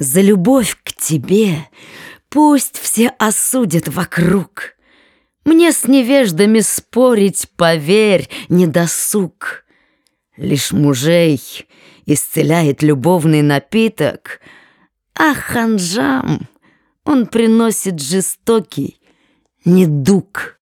За любовь к тебе пусть все осудят вокруг. Мне с невеждами спорить, поверь, не досуг. Лишь мужей исцеляет любовный напиток, А ханжам он приносит жестокий недуг.